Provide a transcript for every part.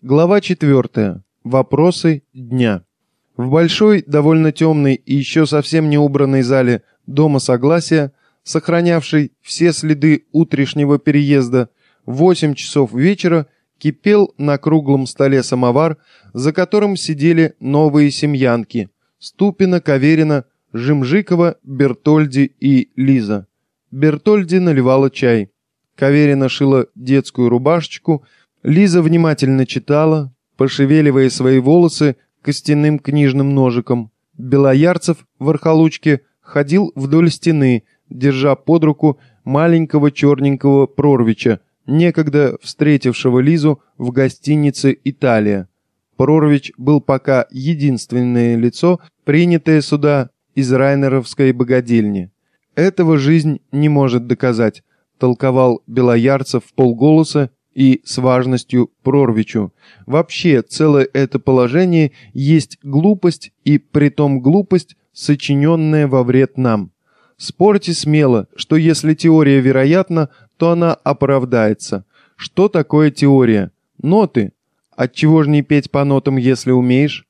Глава 4. Вопросы дня. В большой, довольно темной и еще совсем не убранной зале Дома Согласия, сохранявшей все следы утрешнего переезда, в 8 часов вечера кипел на круглом столе самовар, за которым сидели новые семьянки – Ступина, Каверина, Жимжикова, Бертольди и Лиза. Бертольди наливала чай. Каверина шила детскую рубашечку – Лиза внимательно читала, пошевеливая свои волосы костяным книжным ножиком. Белоярцев в архалучке ходил вдоль стены, держа под руку маленького черненького Прорвича, некогда встретившего Лизу в гостинице «Италия». Прорвич был пока единственное лицо, принятое сюда из райнеровской богадельни. Этого жизнь не может доказать, толковал Белоярцев в полголоса и с важностью Прорвичу. Вообще, целое это положение есть глупость, и притом глупость, сочиненная во вред нам. Спорьте смело, что если теория вероятна, то она оправдается. Что такое теория? Ноты. Отчего же не петь по нотам, если умеешь?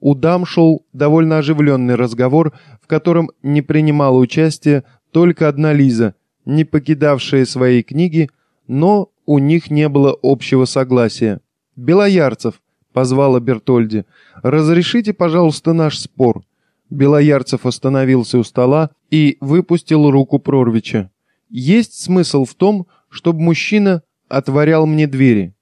У дам шел довольно оживленный разговор, в котором не принимала участие только одна Лиза, не покидавшая своей книги, но у них не было общего согласия. «Белоярцев», — позвала Бертольди, — «разрешите, пожалуйста, наш спор». Белоярцев остановился у стола и выпустил руку Прорвича. «Есть смысл в том, чтобы мужчина отворял мне двери».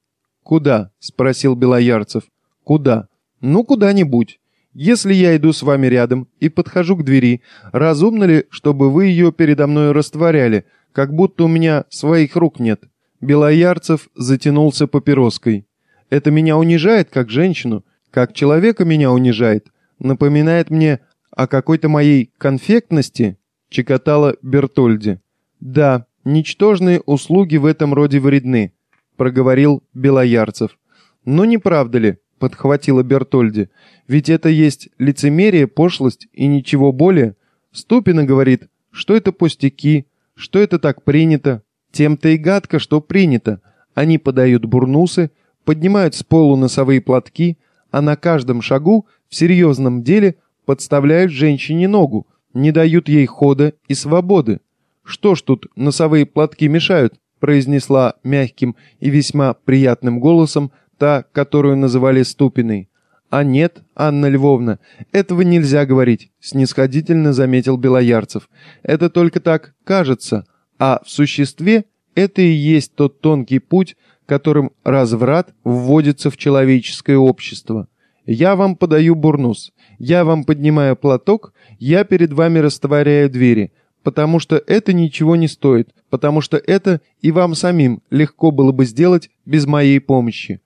«Куда?» — спросил Белоярцев. «Куда?» «Ну, куда-нибудь. Если я иду с вами рядом и подхожу к двери, разумно ли, чтобы вы ее передо мной растворяли, как будто у меня своих рук нет?» Белоярцев затянулся папироской. «Это меня унижает как женщину, как человека меня унижает. Напоминает мне о какой-то моей конфектности», — чекотала Бертольди. «Да, ничтожные услуги в этом роде вредны», — проговорил Белоярцев. «Но не правда ли?» — подхватила Бертольди. «Ведь это есть лицемерие, пошлость и ничего более. Ступина говорит, что это пустяки, что это так принято, тем-то и гадко, что принято. Они подают бурнусы, поднимают с полу носовые платки, а на каждом шагу в серьезном деле подставляют женщине ногу, не дают ей хода и свободы. «Что ж тут носовые платки мешают?» произнесла мягким и весьма приятным голосом та, которую называли Ступиной. «А нет, Анна Львовна, этого нельзя говорить», — снисходительно заметил Белоярцев. «Это только так кажется, а в существе это и есть тот тонкий путь, которым разврат вводится в человеческое общество. Я вам подаю бурнус, я вам поднимаю платок, я перед вами растворяю двери, потому что это ничего не стоит, потому что это и вам самим легко было бы сделать без моей помощи.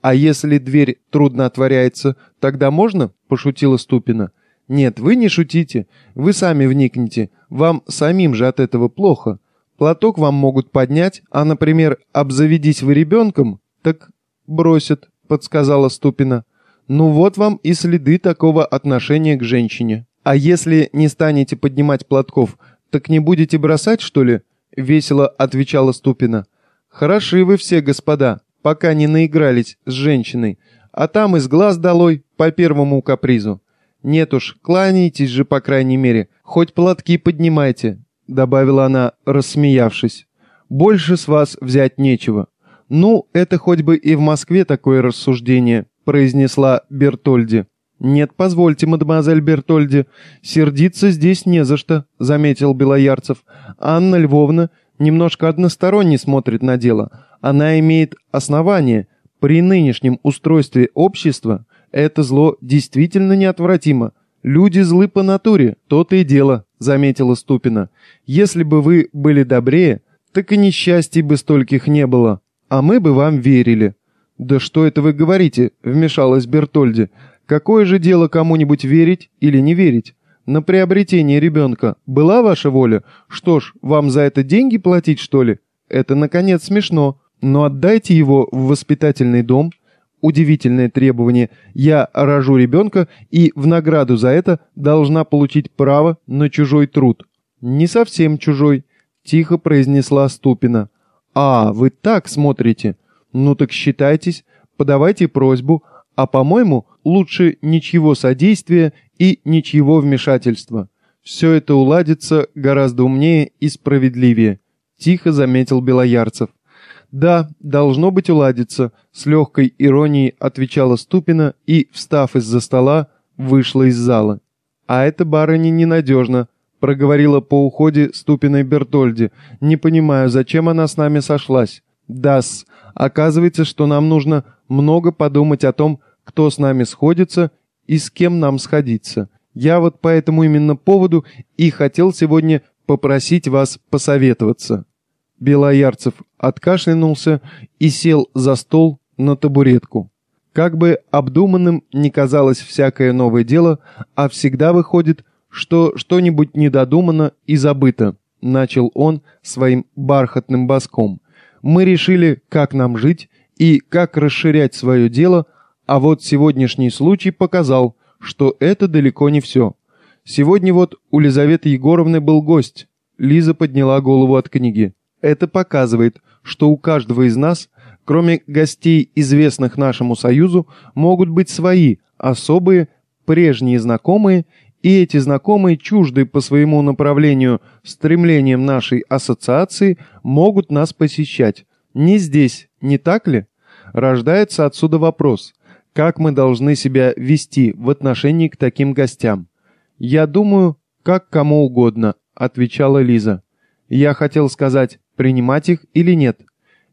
А если дверь трудно отворяется, тогда можно?» – пошутила Ступина. «Нет, вы не шутите, вы сами вникните, вам самим же от этого плохо». Платок вам могут поднять, а, например, обзаведись вы ребенком, так бросят, подсказала Ступина. Ну вот вам и следы такого отношения к женщине. А если не станете поднимать платков, так не будете бросать, что ли? Весело отвечала Ступина. Хороши вы все, господа, пока не наигрались с женщиной, а там из глаз долой по первому капризу. Нет уж, кланяйтесь же, по крайней мере, хоть платки поднимайте, добавила она, рассмеявшись. «Больше с вас взять нечего». «Ну, это хоть бы и в Москве такое рассуждение», — произнесла Бертольди. «Нет, позвольте, мадемуазель Бертольди, сердиться здесь не за что», — заметил Белоярцев. «Анна Львовна немножко односторонне смотрит на дело. Она имеет основание. При нынешнем устройстве общества это зло действительно неотвратимо. Люди злы по натуре, то-то и дело», — заметила Ступина. «Если бы вы были добрее, так и несчастий бы стольких не было, а мы бы вам верили». «Да что это вы говорите?» — вмешалась Бертольди. «Какое же дело кому-нибудь верить или не верить? На приобретение ребенка была ваша воля? Что ж, вам за это деньги платить, что ли? Это, наконец, смешно. Но отдайте его в воспитательный дом, удивительное требование «я рожу ребенка и в награду за это должна получить право на чужой труд». «Не совсем чужой», — тихо произнесла Ступина. «А, вы так смотрите? Ну так считайтесь, подавайте просьбу, а, по-моему, лучше ничего содействия и ничего вмешательства. Все это уладится гораздо умнее и справедливее», — тихо заметил Белоярцев. «Да, должно быть уладится», — с легкой иронией отвечала Ступина и, встав из-за стола, вышла из зала. «А это барыня ненадежно», — проговорила по уходе Ступиной Бертольди. «Не понимаю, зачем она с нами сошлась?» «Да-с, оказывается, что нам нужно много подумать о том, кто с нами сходится и с кем нам сходиться. Я вот по этому именно поводу и хотел сегодня попросить вас посоветоваться». Белоярцев откашлянулся и сел за стол на табуретку. Как бы обдуманным ни казалось всякое новое дело, а всегда выходит, что что-нибудь недодумано и забыто, начал он своим бархатным баском. Мы решили, как нам жить и как расширять свое дело, а вот сегодняшний случай показал, что это далеко не все. Сегодня вот у Лизаветы Егоровны был гость. Лиза подняла голову от книги. Это показывает, что у каждого из нас, кроме гостей, известных нашему Союзу, могут быть свои, особые, прежние знакомые, и эти знакомые, чуждые по своему направлению стремлениям нашей ассоциации, могут нас посещать. Не здесь, не так ли? Рождается отсюда вопрос, как мы должны себя вести в отношении к таким гостям? «Я думаю, как кому угодно», — отвечала Лиза. Я хотел сказать, принимать их или нет.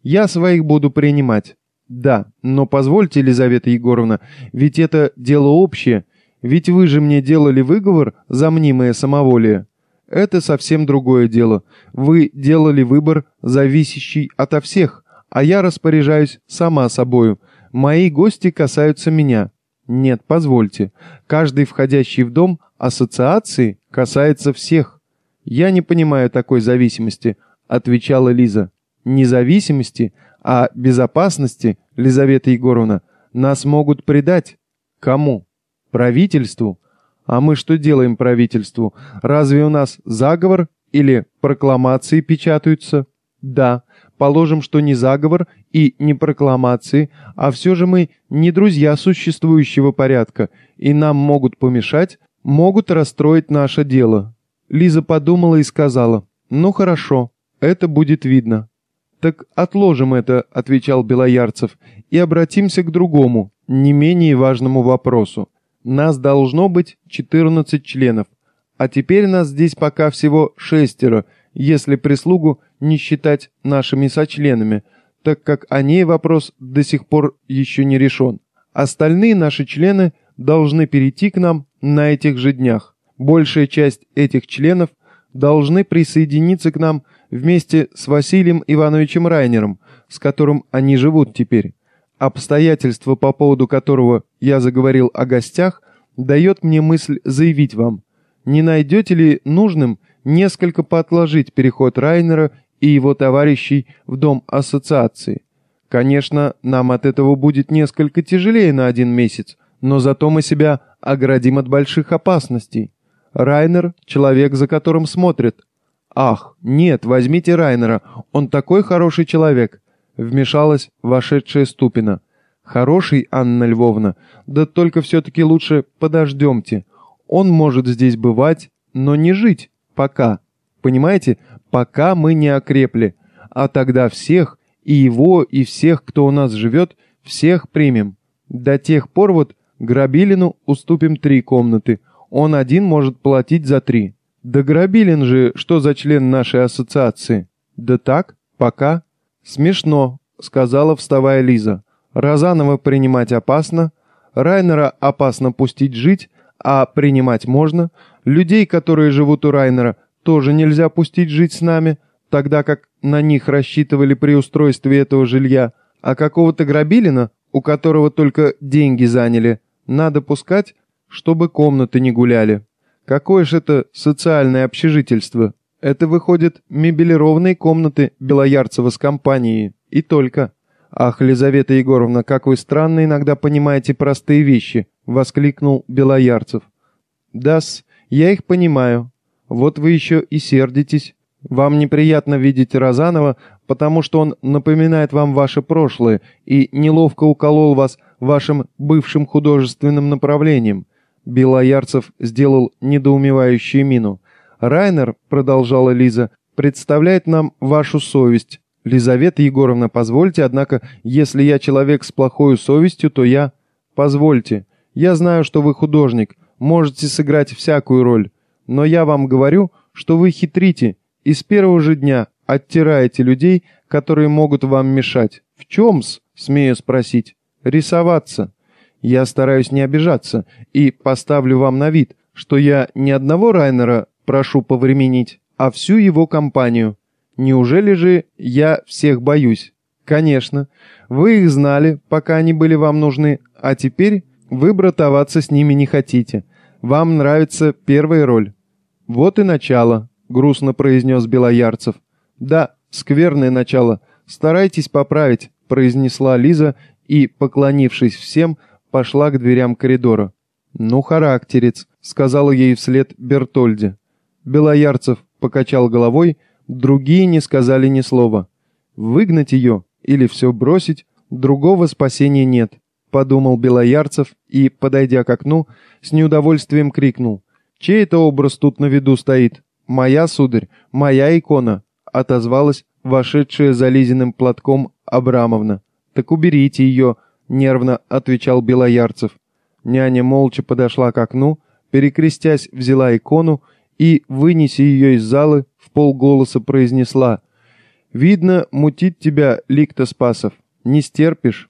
Я своих буду принимать. Да, но позвольте, Елизавета Егоровна, ведь это дело общее, ведь вы же мне делали выговор за мнимое самоволие. Это совсем другое дело. Вы делали выбор, зависящий ото всех, а я распоряжаюсь сама собою. Мои гости касаются меня. Нет, позвольте. Каждый входящий в дом ассоциации касается всех. Я не понимаю такой зависимости, — отвечала Лиза. «Независимости, а безопасности, Лизавета Егоровна, нас могут предать. Кому? Правительству? А мы что делаем правительству? Разве у нас заговор или прокламации печатаются? Да, положим, что не заговор и не прокламации, а все же мы не друзья существующего порядка, и нам могут помешать, могут расстроить наше дело». Лиза подумала и сказала, «Ну хорошо, это будет видно». «Так отложим это», — отвечал Белоярцев, «и обратимся к другому, не менее важному вопросу. Нас должно быть 14 членов, а теперь нас здесь пока всего шестеро, если прислугу не считать нашими сочленами, так как о ней вопрос до сих пор еще не решен. Остальные наши члены должны перейти к нам на этих же днях. Большая часть этих членов должны присоединиться к нам вместе с Василием Ивановичем Райнером, с которым они живут теперь. Обстоятельство, по поводу которого я заговорил о гостях, дает мне мысль заявить вам, не найдете ли нужным несколько поотложить переход Райнера и его товарищей в дом ассоциации. Конечно, нам от этого будет несколько тяжелее на один месяц, но зато мы себя оградим от больших опасностей. Райнер — человек, за которым смотрят, «Ах, нет, возьмите Райнера, он такой хороший человек!» Вмешалась вошедшая Ступина. «Хороший, Анна Львовна, да только все-таки лучше подождемте. Он может здесь бывать, но не жить, пока. Понимаете, пока мы не окрепли. А тогда всех, и его, и всех, кто у нас живет, всех примем. До тех пор вот Грабилину уступим три комнаты. Он один может платить за три. Да Грабилин же, что за член нашей ассоциации? Да так, пока. Смешно, сказала, вставая Лиза. Розанова принимать опасно, Райнера опасно пустить жить, а принимать можно. Людей, которые живут у Райнера, тоже нельзя пустить жить с нами, тогда как на них рассчитывали при устройстве этого жилья, а какого-то Грабилина, у которого только деньги заняли, надо пускать, чтобы комнаты не гуляли. Какое же это социальное общежительство? Это, выходит, мебелированные комнаты Белоярцева с компанией. И только. Ах, Лизавета Егоровна, как вы странно иногда понимаете простые вещи, воскликнул Белоярцев. Да-с, я их понимаю. Вот вы еще и сердитесь. Вам неприятно видеть Розанова, потому что он напоминает вам ваше прошлое и неловко уколол вас вашим бывшим художественным направлением». Белоярцев сделал недоумевающую мину. «Райнер», — продолжала Лиза, — «представляет нам вашу совесть. Лизавета Егоровна, позвольте, однако, если я человек с плохой совестью, то я...» «Позвольте. Я знаю, что вы художник, можете сыграть всякую роль. Но я вам говорю, что вы хитрите и с первого же дня оттираете людей, которые могут вам мешать. В чем-с, смею спросить? Рисоваться. Я стараюсь не обижаться и поставлю вам на вид, что я не одного Райнера прошу повременить, а всю его компанию. Неужели же я всех боюсь? Конечно. Вы их знали, пока они были вам нужны, а теперь вы братоваться с ними не хотите. Вам нравится первая роль. Вот и начало, грустно произнес Белоярцев. Да, скверное начало. Старайтесь поправить, произнесла Лиза и, поклонившись всем, пошла к дверям коридора. «Ну, характерец», — сказала ей вслед Бертольде. Белоярцев покачал головой, другие не сказали ни слова. «Выгнать ее или все бросить, другого спасения нет», — подумал Белоярцев и, подойдя к окну, с неудовольствием крикнул. «Чей это образ тут на виду стоит? Моя, сударь, моя икона», — отозвалась вошедшая за Лизиным платком Абрамовна. «Так уберите ее», — нервно отвечал Белоярцев. Няня молча подошла к окну, перекрестясь, взяла икону и, вынеся ее из залы, в полголоса произнесла «Видно, мутит тебя, Ликта Спасов, не стерпишь».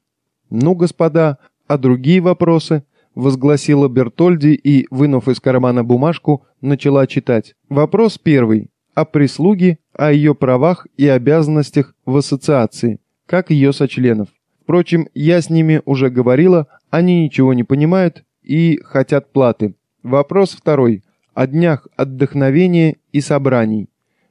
«Ну, господа, а другие вопросы?» — возгласила Бертольди и, вынув из кармана бумажку, начала читать. Вопрос первый. О прислуге, о ее правах и обязанностях в ассоциации, как ее сочленов. Впрочем, я с ними уже говорила, они ничего не понимают и хотят платы. Вопрос второй. О днях отдохновения и собраний.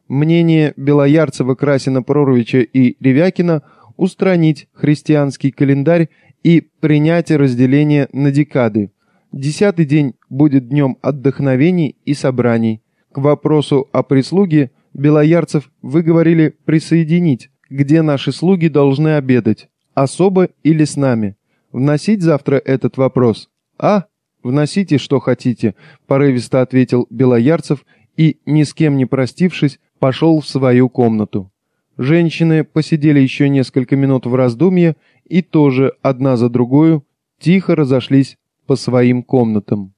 Мнение Белоярцева, Красина, Проровича и Ревякина устранить христианский календарь и принять разделение на декады. Десятый день будет днем отдохновений и собраний. К вопросу о прислуге Белоярцев вы говорили присоединить, где наши слуги должны обедать особо или с нами? Вносить завтра этот вопрос? А? Вносите, что хотите, порывисто ответил Белоярцев и, ни с кем не простившись, пошел в свою комнату. Женщины посидели еще несколько минут в раздумье и тоже, одна за другую, тихо разошлись по своим комнатам.